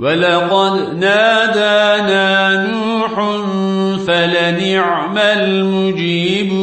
ولقد نادانا نوح فلنعم المجيبون.